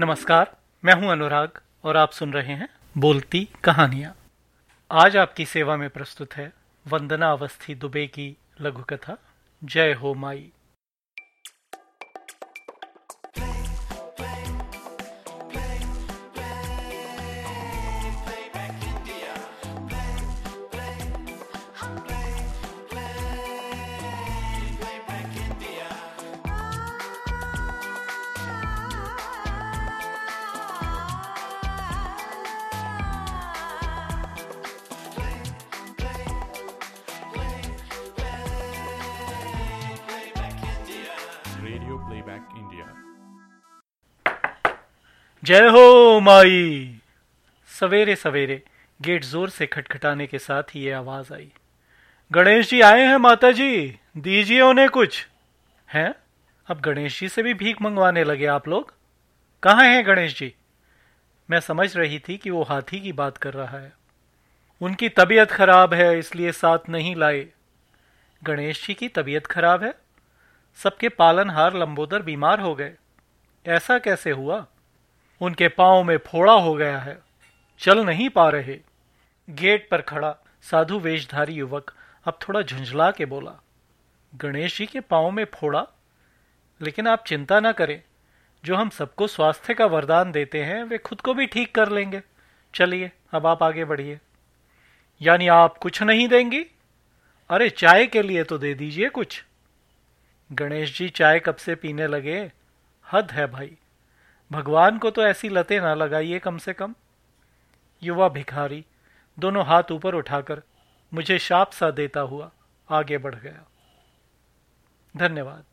नमस्कार, मैं हूँ अनुराग और आप सुन रहे हैं बोलती कहानियाँ। आज आपकी सेवा में प्रस्तुत है वंदना अवस्थी दुबे की लघु कथा जय हो माई। रेडियो प्लेबैक इंडिया जय हो माई। सवेरे सवेरे गेट ज़ोर से खटखटाने के साथ ही ये आवाज़ आई। गणेश जी आए हैं माता जी दीजिए उन्हें कुछ। हैं? अब गणेश जी से भी भीख मंगवाने लगे आप लोग। कहाँ हैं गणेश जी? मैं समझ रही थी कि वो हाथी की बात कर रहा है। उनकी तबीयत खराब है, इसलिए साथ नहीं लाए। गणेश जी की तबीयत खराब है? सबके पालनहार लंबोदर बीमार हो गए। ऐसा कैसे हुआ? उनके पाँव में फोड़ा हो गया है। चल नहीं पा रहे। गेट पर खड़ा साधु वेशधारी युवक अब थोड़ा झुंझला के बोला, गणेश जी के पाँव में फोड़ा? लेकिन आप चिंता ना करें। जो हम सबको स्वास्थ्य का वरदान देते हैं, वे खुद को भी ठीक कर लेंगे। चलिए, अब आप आगे बढ़िए। यानी आप कुछ नहीं देंगी? अरे, चाय के लिए तो दे दीजिए कुछ। गणेश जी चाय कब से पीने लगे? हद है भाई। भगवान को तो ऐसी लते ना लगाइए कम से कम। युवा भिखारी, दोनों हाथ ऊपर उठाकर मुझे शाप सा देता हुआ आगे बढ़ गया। धन्यवाद।